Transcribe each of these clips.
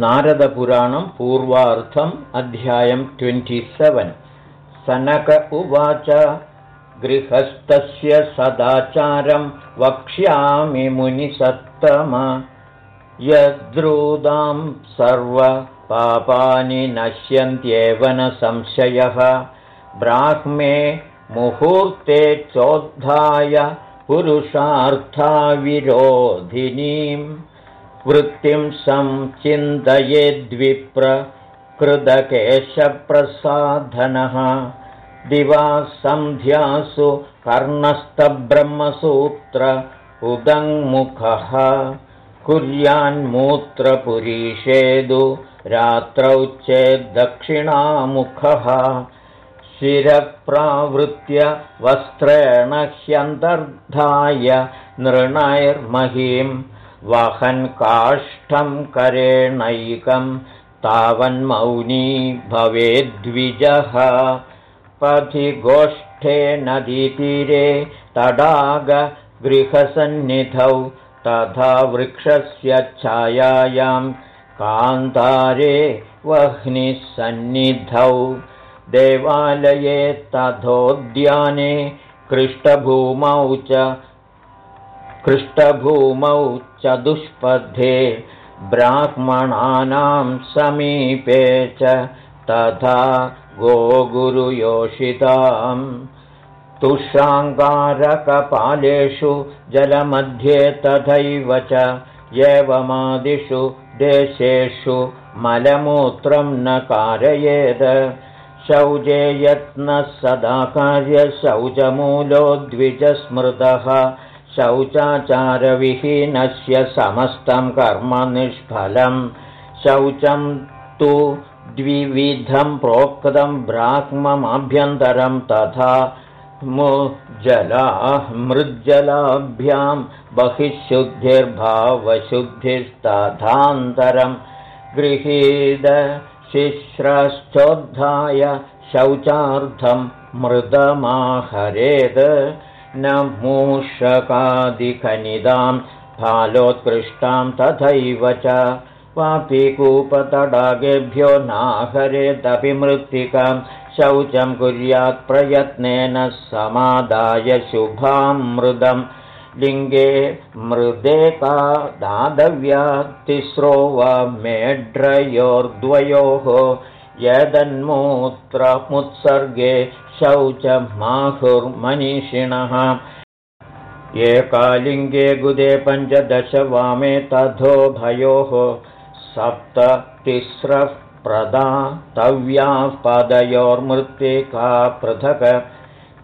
नारदपुराणं पूर्वार्थम् अध्यायं ट्वेण्टिसेवेन् सनक उवाच गृहस्थस्य सदाचारं वक्ष्यामि मुनिसत्तम। यद्रूदां सर्वपापानि नश्यन्त्येव न संशयः। ब्राह्मे मुहूर्ते चोद्धाय पुरुषार्थाविरोधिनीम् वृत्तिं संचिन्तयेद्विप्रकृदकेशप्रसाधनः दिवा सन्ध्यासु कर्णस्थब्रह्मसूत्र उदङ्मुखः। कुर्यान्मूत्रपुरीषेदु रात्रौ चेद्दक्षिणामुखः शिरप्रावृत्य वस्त्रेण ह्यन्तर्धाय नृणैर्महीं वहन् काष्ठं करेणैकं तावन्मौनी भवेद्विजः। पथि गोष्ठे नदीतीरे तडागगृहसन्निधौ तथा वृक्षस्य छायायां कान्तारे वह्निसन्निधौ। देवालये तथोद्याने कृष्टभूमौ च कृष्टभूमौ चतुष्पथे ब्राह्मणानां समीपे च तथा गोगुरुयोषिताम्। तुषाङ्गारकपालेषु जलमध्ये तथैव च एवमादिषु देशेषु मलमूत्रं न कारयेद। शौचे यत्नः सदा कार्यशौचमूलो द्विजस्मृतः शौचाचारविहीनस्य समस्तं कर्म निष्फलं शौचं तु द्विविधं प्रोक्तं ब्राह्ममाभ्यन्तरं तथा मुजलाः मृज्जलाभ्यां बहिःशुद्धिर्भावशुद्धिस्तथान्तरं। गृहीतशिश्रश्चोद्धाय शौचार्थं मृदमाहरेत् न मूषकादिखनिदां फालोत्कृष्टां तथैव च। वापिकूपतडागेभ्यो नाहरेदपि मृत्तिकां शौचं कुर्यात् प्रयत्नेन समादाय शुभां मृदं लिङ्गे मृदे का दादव्या तिस्रो वा मेढ्रयोर्द्वयोः यदन्मूत्रमुत्सर्गे शौचमाहुर्मनीषिणः एकालिङ्गे गुदे पञ्चदश वामे तथोभयोः सप्त तिस्रः प्रदातव्याः पदयोर्मृत्तिका पृथक्।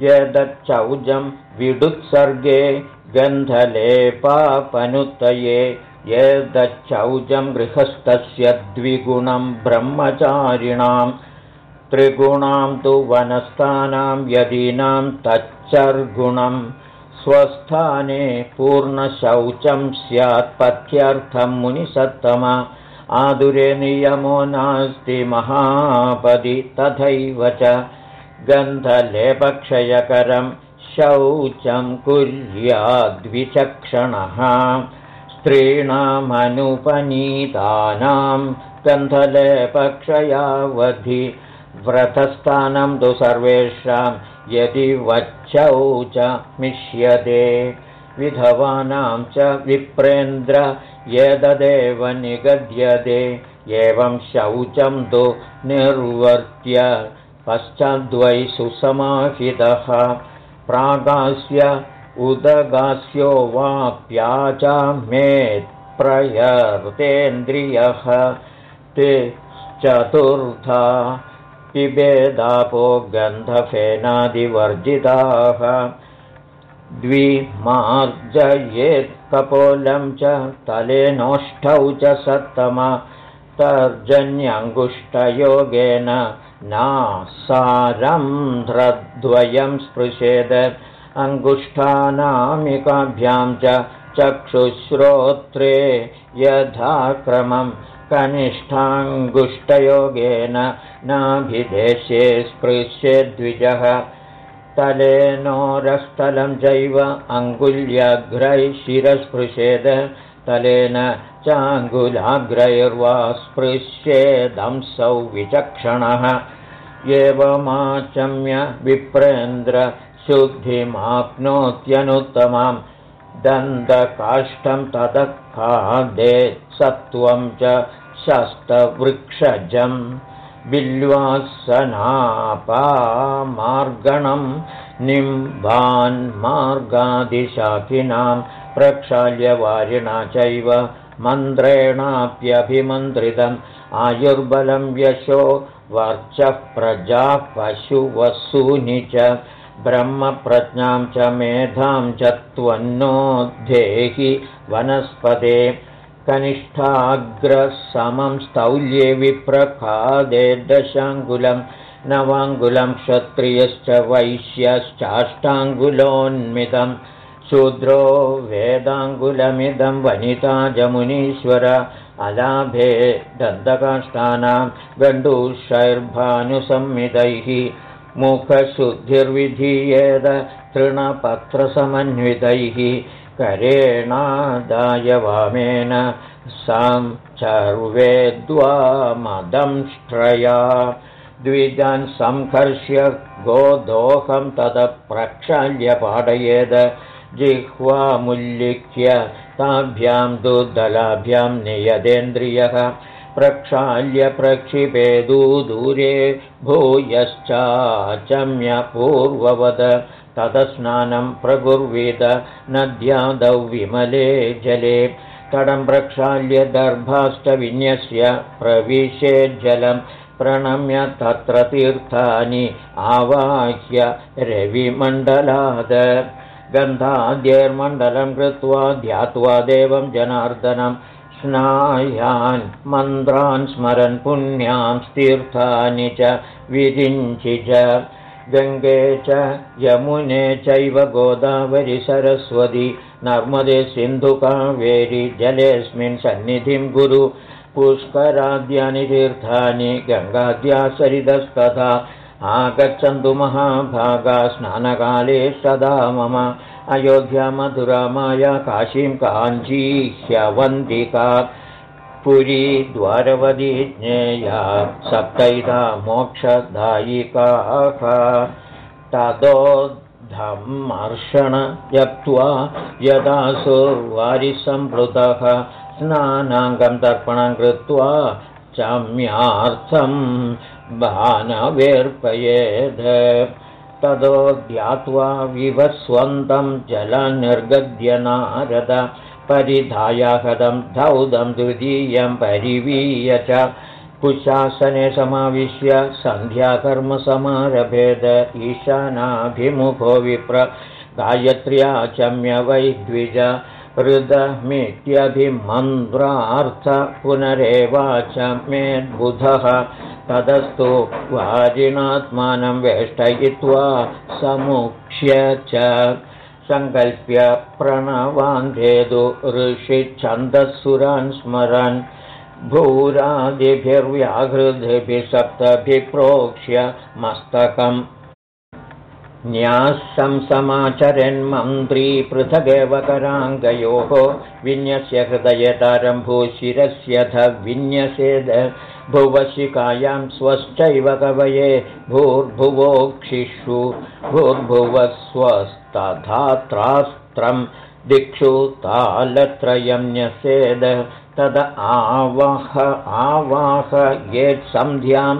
यदच्चौजं विडुत्सर्गे गन्धलेपापनुत्तये यदच्चौजं गृहस्थस्य द्विगुणं ब्रह्मचारिणां त्रिगुणां तु वनस्थानां यदीनां तच्चर्गुणं स्वस्थाने पूर्णशौचं स्यात्पथ्यर्थं मुनिसत्तम आदुरे नियमो नास्ति महापदि तथैव च गन्धलेपक्षयकरं शौचं कुर्याद्विचक्षणः स्त्रीणामनुपनीतानां गन्धलेपक्षयावधि व्रतस्थानं तु सर्वेषां यदि वच्चौ च मिष्यते। विधवानां च विप्रेन्द्र यददेव निगद्यते। एवं शौचं तु निर्वर्त्य पश्चाद्वै सुसमाहितः। प्रागास्य उदगास्यो वाप्याचामेत्प्रयर्तेन्द्रियः ते चतुर्था पिबेदापो गन्धफेनादिवर्जिताः द्विमार्जयेत्कपोलं च तलेनोष्ठौ च सत्तम तर्जन्यङ्गुष्ठयोगेन नासारन्ध्रद्वयं स्पृशेद अङ्गुष्ठानामिकाभ्यां च चक्षुश्रोत्रे यथाक्रमं कनिष्ठाङ्गुष्ठयोगेन नाभिदेशे स्पृश्येद्विजः तलेनोरस्थलं चैव अङ्गुल्यघ्रैः शिरस्पृशेद। तलेन चाङ्गुलाग्रैर्वा स्पृश्येदंसौ विचक्षणः। एवमाचम्य विप्रेन्द्र शुद्धिमाप्नोत्यनुत्तमां दन्तकाष्ठं ततः खादे सत्त्वं च शस्तवृक्षजम् बिल्वासनापामार्गणं निम्बान्मार्गादिशाखिनां प्रक्षाल्यवारिणा चैव मन्त्रेणाप्यभिमन्त्रितम्। आयुर्बलं यशो वर्चः प्रजाः पशुवसूनि च ब्रह्मप्रज्ञां च मेधां च त्वन्नोद्धेहि वनस्पते कनिष्ठाग्रसमं स्तौल्ये विप्रखादे दशाङ्गुलं नवाङ्गुलं क्षत्रियश्च वैश्यश्चाष्टाङ्गुलोन्मितं शूद्रो वेदाङ्गुलमिदं वनिता जमुनीश्वर अलाभे दन्तकाष्ठानां गण्डूषैर्भानुसंमितैः मुखशुद्धिर्विधीयेद तृणपत्रसमन्वितैः करेणादाय वामेन सां चर्वेद्वामदंष्ट्रया द्विजान् सङ्कर्ष्य गोदोहं ततः प्रक्षाल्य पाठयेद। जिह्वामुल्लिख्य ताभ्यां दुर्दलाभ्यां नियदेन्द्रियः प्रक्षाल्य प्रक्षिपेदूदूरे भूयश्चाचम्यपूर्ववद। ततस्नानं प्रकुर्वीत नद्यादौ विमले जले। तडं प्रक्षाल्य दर्भाष्टविन्यस्य प्रविशेज्जलं प्रणम्य तत्र तीर्थानि आवाह्य रविमण्डलाद। गन्धाद्यैर्मण्डलं कृत्वा ध्यात्वा देवं जनार्दनं स्नायान् मन्त्रान् स्मरन् पुण्यां तीर्थानि च विरिञ्चि च गङ्गे च यमुने चैव गोदावरि सरस्वती नर्मदे सिन्धुकावेरि जलेऽस्मिन् सन्निधिं गुरु पुष्कराद्यानि तीर्थानि गङ्गाद्या सरितस्तथा आगच्छन्तु महाभागा स्नानकाले सदा मम अयोध्या मधुरामाया काशीं काञ्ची ह्यवन्तिका पुरी द्वारवदी ज्ञेया सप्तैधा मोक्षदायिकाः तदोद्धमर्षण यप्त्वा यदा सुवारिसम्पृतः स्नानाङ्गं तर्पणं कृत्वा चम्यार्थं भानवेर्पयेद्। तदो ध्यात्वा विवस्वन्तं जलनिर्गद्य नारद। परिधायाहदं धौदं द्वितीयं परिवीय च। कुशासने समाविश्य सन्ध्याकर्मसमारभेद ईशानाभिमुखो विप्र। गायत्र्याचम्य वै द्विज हृदमित्यभिमन्त्रार्थ पुनरेवाच मेद्बुधः तदस्तु वाजिनात्मानं वेष्टयित्वा समुक्ष्य च सङ्कल्प्य प्रणवान्धेदु ऋषिच्छन्दःसुरान् स्मरन्। भूरादिभिर्व्याहृदिभिः सप्तभिप्रोक्ष्य मस्तकम् न्यासं समाचरन्मन्त्री पृथगेव कराङ्गयोः विन्यस्य हृदयतारम्भूशिरस्यथ विन्यसेद भुवशिकायां स्वश्चैव कवये भूर्भुवोक्षिषु भूर्भुवस्वस्तधात्रास्त्रं दिक्षु तालत्रयं न्यसेद तद आवाह आवाह येत्सन्ध्यां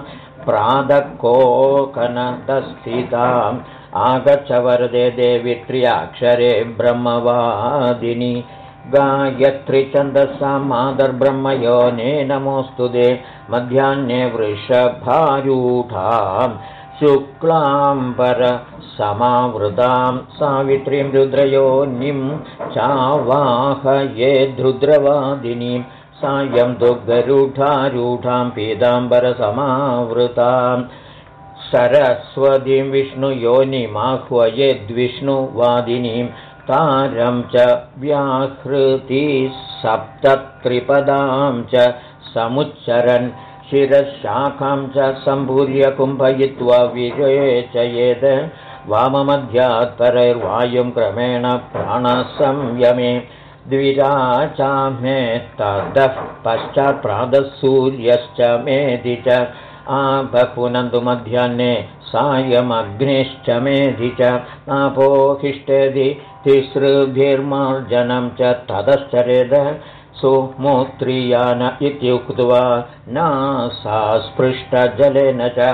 प्रातःकोकनतस्थिताम् आगच्छ वरदे देवि त्र्याक्षरे ब्रह्मवादिनि। गायत्रिछन्दसा मादर्ब्रह्मयोने नमोऽस्तु दे। मध्याह्ने वृषभारूढां शुक्लाम्बरसमावृतां सावित्रीं रुद्रयोनिं चावाहये रुद्रवादिनीं सायं दुग्गरूढारूढां पीताम्बरसमावृतां सरस्वतीं विष्णुयोनिमाह्वयेद्विष्णुवादिनीं तारं च व्याहृति सप्तत्रिपदां च समुच्चरन् शिरशाखां च सम्भूर्य कुम्भयित्वा विरेचयेत् वाममध्यात्तरैर्वायुं क्रमेण प्राणसंयमे द्विराचामे ततः पश्चात् प्रातः सूर्यश्च मेधि च आपपुनन्तु मध्याह्ने सायमग्निश्च मेधि च आपोहिष्ठेदि तिसृभिर्मार्जनं च ततश्चरेद सुमूत्रियान इत्युक्त्वा न सा स्पृष्टजलेन च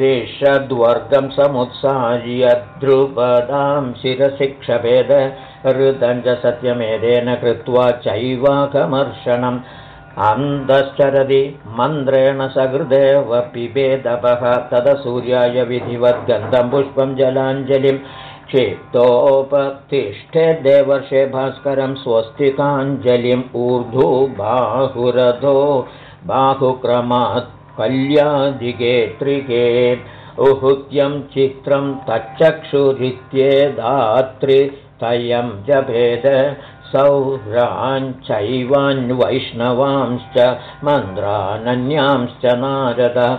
देशद्वर्गं समुत्सार्य ध्रुपदां शिरशिक्षभेद ऋतं च सत्यमेदेन कृत्वा चैवाकमर्षणम् अन्धश्चरदि मन्द्रेण सकृदेव पिबेदपः तद सूर्याय विधिवद्गन्धं पुष्पं जलाञ्जलिं क्षिप्तोपतिष्ठे देवर्षे भास्करं स्वस्तिकाञ्जलिम् ऊर्ध्वो बाहुरथो बाहुक्रमात् कल्यादिगे त्रिगे उहुत्यं चित्रं तच्चक्षुरित्ये धात्रि तयं जभेद सौराञ्चैवान्वैष्णवांश्च मन्द्रानन्यांश्च नारद।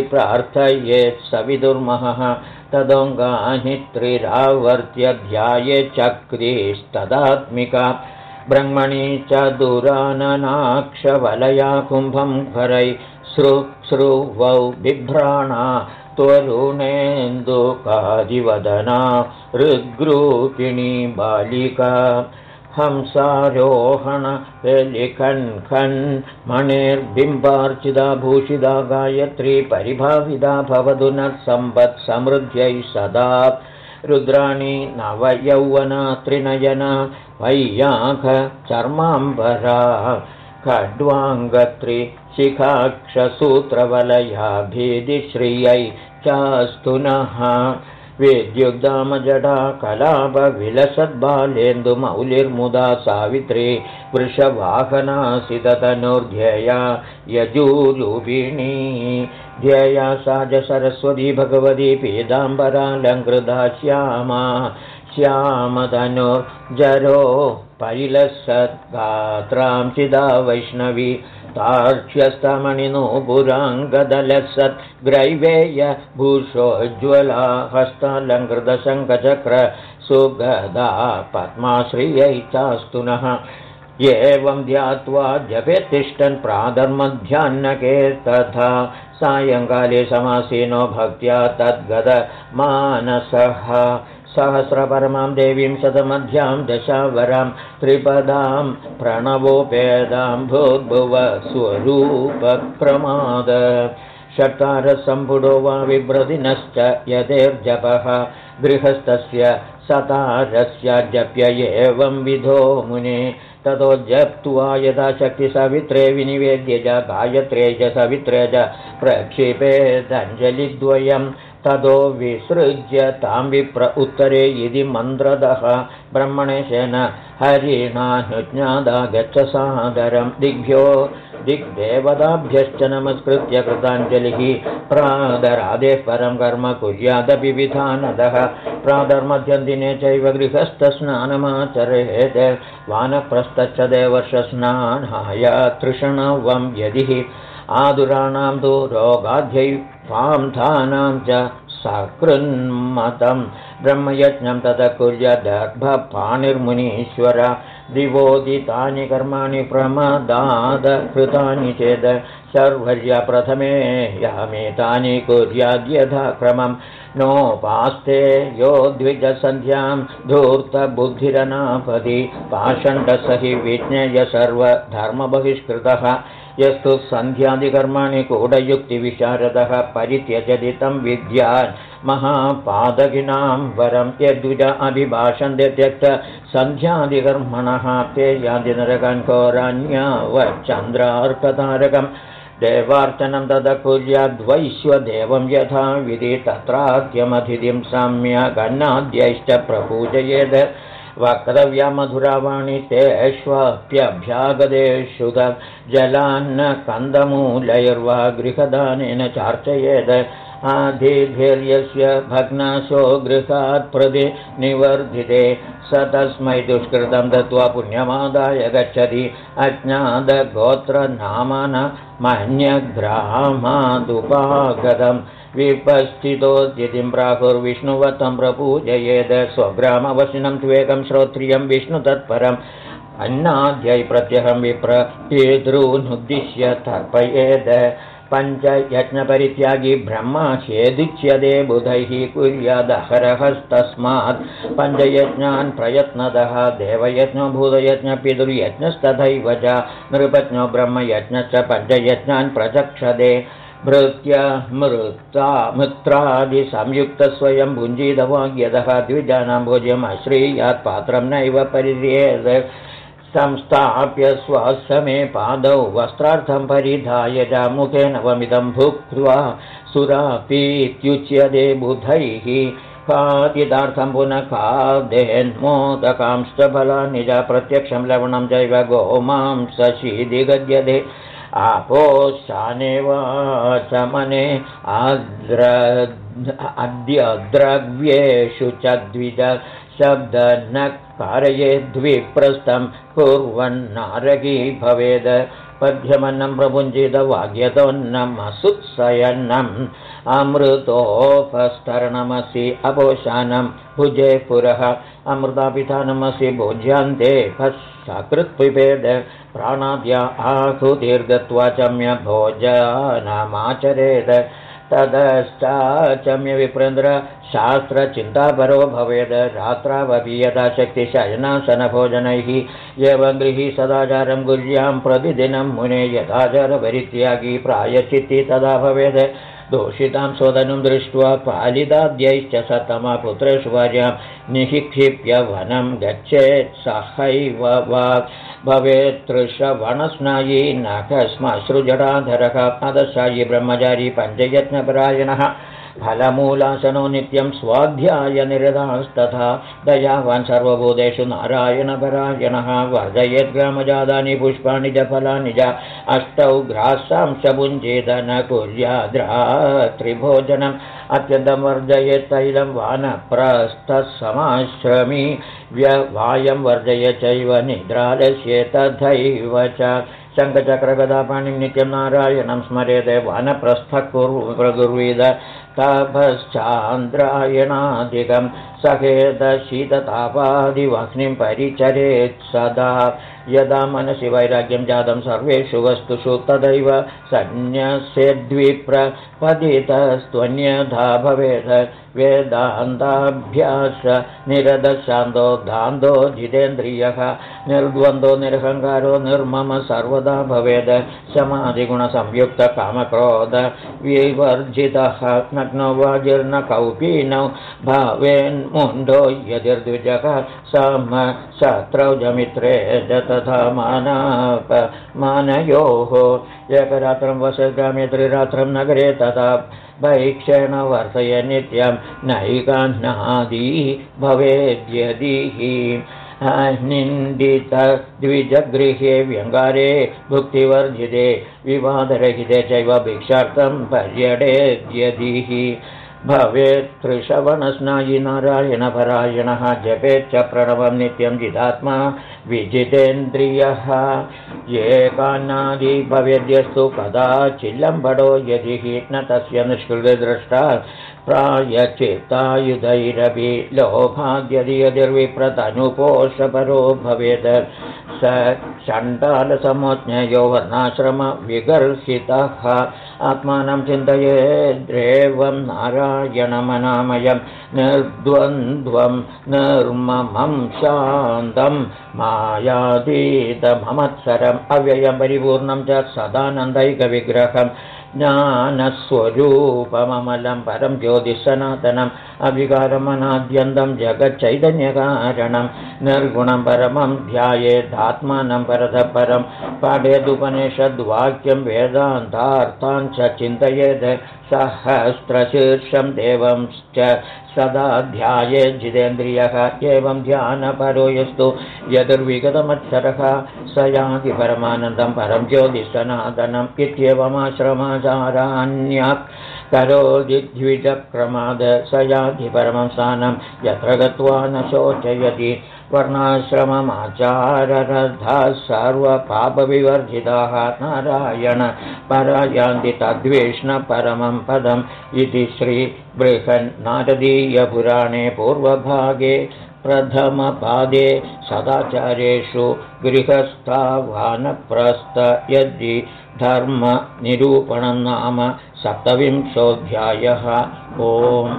प्रार्थयेत् सविदुर्महः। तदोङ्गानि त्रिरावर्त्य ध्याये चक्रीस्तदात्मिका। ब्रह्मणि च दुराननाक्षवलया कुम्भं हरै सृश्रुवौ बिभ्राणा त्वरुणेन्दुकादिवदना ऋग्रूपिणी बालिका। हंसारोहणलिखन् मणिर्बिम्बार्चिदा भूषिदा गायत्री परिभाविदा भवतु न सम्पत्समृद्ध्यै सदा। रुद्राणि नवयौवना त्रिनयना वैयाघ चर्माम्बरा खड्वाङ्गत्रिशिखाक्षसूत्रवलयाभिधिश्रियै चास्तु नः। विद्युग्धामजडा कलापविलसद्बालेन्दुमौलिर्मुदा सावित्री वृषवाहनासिततनुर्ध्यया यजूरुपिणी ध्येया सा च सरस्वती भगवती पीताम्बरालङ्कृता श्यामा। श्यामतनुर्जरो परिलसद्गात्रां चिदा वैष्णवी तार्क्ष्यस्तमणिनोपुराङ्गदलसत् ग्रैवेय भूषोज्ज्वला हस्तालङ्कृतशङ्खचक्र सुगदा पद्माश्रियै चास्तु नः। एवं ध्यात्वा जपे तिष्ठन् प्रातर्मध्याह्नके तथा सायङ्काले समासीनो भक्त्या तद्गदमानसः सहस्रपरमां देवीं शतमध्यां दशावरां त्रिपदां प्रणवोपेदां भूद्भुव स्वरूपप्रमाद। षट्कारसम्पुडो वा विभ्रदिनश्च यदेर्जपः गृहस्थस्य सतारस्य जप्य एवं विधो मुने। ततो जप्त्वा यथा शक्तिसवित्रे विनिवेद्य च गायत्रे च सवित्रे च प्रक्षिपेदञ्जलिद्वयम् ततो विसृज्य तां विप्र उत्तरे यदि मन्द्रदः। ब्रह्मणेशेन हरिणानुज्ञादा गच्छ सादरं। दिग्भ्यो दिग्देवताभ्यश्च नमस्कृत्य कृताञ्जलिः। प्रादरादेः परं कर्म कुर्यादपि विधानदः। प्रादर्मध्यन्दिने चैव गृहस्थस्नानमाचरेत्। वानप्रस्थश्च देवर्षस्नानाय तृषणवं यदिः। आदुराणां तु रोगाध्यै धानां च सकृन्मतं ब्रह्मयज्ञं तद कुर्यदर्भपाणिर्मुनीश्वर दिवोदितानि कर्माणि प्रमदादकृतानि चेद् शर्वर्य प्रथमे यामेतानि कुर्याद्यथा क्रमं नोपास्ते यो द्विजसन्ध्यां धूर्तबुद्धिरनापदि पाषण्डसहि विज्ञय सर्वधर्मबहिष्कृतः यस्तु सन्ध्यादिकर्माणि कूढयुक्तिविशारदः परित्यजति तं विद्यान् महापादकिनां वरं यद्विज अभिभाषन्ते त्यक्त सन्ध्यादिकर्मणः ते यादिनरकं कोरान्यावच्चन्द्रार्कतारकं देवार्चनं तद कुर्याद्वैश्वदेवं यथा विधि तत्राद्यमतिथिं सम्यगन्नाद्यैश्च प्रपूजयेत् वक्तव्यमधुरावाणि तेष्वप्यभ्यागदेषु जलान्न कन्दमूलैर्वा गृहदानेन चार्चयेद् आधिर्यस्य भग्नाशो गृहात् प्रदे निवर्धिते। स तस्मै दुष्कृतं दत्त्वा पुण्यमादाय गच्छति अज्ञातगोत्रनामन मन्यग्रामादुपागतम् विपस्थितोद्यतिं प्राहुर्विष्णुवतं प्रपूजयेद स्वग्रामवशिनं त्वेकं श्रोत्रियं विष्णुतत्परम् अन्नाद्यै प्रत्यहं विप्र पितॄनुद्दिश्य तर्पयेद। पञ्चयज्ञपरित्यागी ब्रह्मा चेदुच्यते बुधैः कुर्यादहरहस्तस्मात्। पञ्चयज्ञान् प्रयत्नतः देवयज्ञो भूतयज्ञपितुर्यज्ञस्तथैव च नृपज्ञो ब्रह्मयज्ञश्च पञ्चयज्ञान् प्रचक्षते भृत्य मृत्ता मित्रादिसंयुक्तस्वयं भुञ्जीतवाग्यतः द्विजानां भोज्यम् अश्रीयात् पात्रं नैव परिर्येत् संस्थाप्य स्वसमे पादौ वस्त्रार्थं परिधाय च मुखेन वमिदं भुक्त्वा सुरापीत्युच्यते बुधैः। खादितार्थं पुनः खादेन्मोदकांश्च फलानि च प्रत्यक्षं लवणं चैव गोमांसशीदिगद्यते चमने आद्र अद्य द्रव्येषु च द्विज शब्द न कारयेद्विप्रस्थं कुर्वन्नारकी भवेद् पद्यमन्नं प्रभुञ्जितवाग्यतोन्नमसुत्सयन्नम् अमृतोपस्तरणमसि अपोशानं भुजे पुरः अमृतापिधानमसि भोज्यान्ते सकृत्पिभेद प्राणाद्या आहुतिर्गत्वा चम्य भोजनमाचरेत् ततश्चाचम्यविप्रेन्द्र शास्त्रचिन्तापरो भवेद् रात्रावपि यदा शक्तिशयनाशनभोजनैः गृही सदाचारं गुर्यां प्रतिदिनं मुने यथाचारपरित्यागी प्रायचित्ति तदा भवेद् दोषितां स्वदनं दृष्ट्वा पालिताद्यैश्च सतमपुत्रेषु वर्यां निःक्षिप्य वनं गच्छेत् सहैव वा। भवेत्तृषवणस्नायी नखश्मश्रुजटाधरः पदशायी ब्रह्मचारी पञ्चयत्नपरायणः फलमूलासनो नित्यं स्वाध्यायनिरदास्तथा दयावान् सर्वभूतेषु नारायणपरायणः वर्धयेद्ग्रामजातानि पुष्पाणि च फलानि च। अष्टौ ग्रासांशपुञ्जेदन कुर्याद्रात्रिभोजनम् अत्यन्तं वर्जयेत् तैलं वानप्रस्थसमाश्रमी। व्यवायं वर्जय चैव निद्रालस्ये तथैव च। शङ्खचक्रगदापाणिं नित्यं नारायणं स्मरेत्। वनप्रस्थः कुरु प्रगुर्वीद तपश्चान्द्रायणाधिकं सखेदशीततापादिवह्निं परिचरेत् सदा। यदा मनसि वैराग्यं जातं सर्वेषु वस्तुषु तदैव सन्न्यस्यद्विप्रपदितस्त्वन्यथा भवेत्। वेदान्ताभ्यास निरदशान्तो दान्तो जितेन्द्रियः निर्द्वन्द्वो निरहङ्कारो निर्मम सर्वदा भवेद्। समाधिगुणसंयुक्तकामक्रोध विवर्जितः नग्नो वाजिर्न कौपीनौ भावेन्मुण्डो यदिर्द्विजः सम शत्रौ जमित्रे तथा मानापमानयोः एकरात्रं वसग्रामे त्रिरात्रं नगरे तथा वैक्षेण वर्तय नित्यं नैकान्नादी भवेद्यदिः निन्दितद्विजगृहे व्यङ्गारे भुक्तिवर्जिते विवादरहिते चैव भिक्षार्थं पर्यटेद्यदिः भवेत् त्रिशवणस्नायि नारायणपरायणः जपेच्च प्रणवं नित्यं जिदात्मा विजितेन्द्रियः। एकान्नादि भवेद्यस्तु कदाचिल्लम्बडो यदि न तस्य निष्कृतिद्रष्टा प्रायचित्तायुधैरपि लोभाद्यदि यदिर्विप्रतनुपोषपरो भवेत् स चण्डालसमोज्ञयो वर्णाश्रमविगर्हितः आत्मानं चिन्तयेद्रेवं नारायणमनामयं निर्द्वन्द्वं निर्ममं शान्तं मायातीतमत्सरम् अव्ययं परिपूर्णं च सदानन्दैकविग्रहम् ज्ञानस्वरूपममलं परं ज्योतिषनातनम् अभिकारमनाद्यन्तं जगच्चैतन्यकारणं निर्गुणं परमं ध्यायेदात्मानं परतः परं पाठयेदुपनिषद्वाक्यं वेदान्तार्थान् च चिन्तयेत् सहस्रशीर्षं देवंश्च सदा ध्याये जितेन्द्रियः एवं ध्यानपरो यस्तु यदुर्विगतमत्सरः स याति परमानन्दं परं ज्योतिषनादनम् इत्येवमाश्रमाचाराण्यक् करोदिद्विजक्रमाद स याति परमं स्थानं यत्र गत्वा न शोचयति सर्वपापविवर्जिताः नारायण परायान्ति तद्वेष्ण परमं पदम् इति श्रीबृहन्नारदीयपुराणे पूर्वभागे प्रथमपादे सदाचारेषु गृहस्थावानप्रस्थ यदि धर्मनिरूपणं नाम सप्तविंशोऽध्यायः। ओम्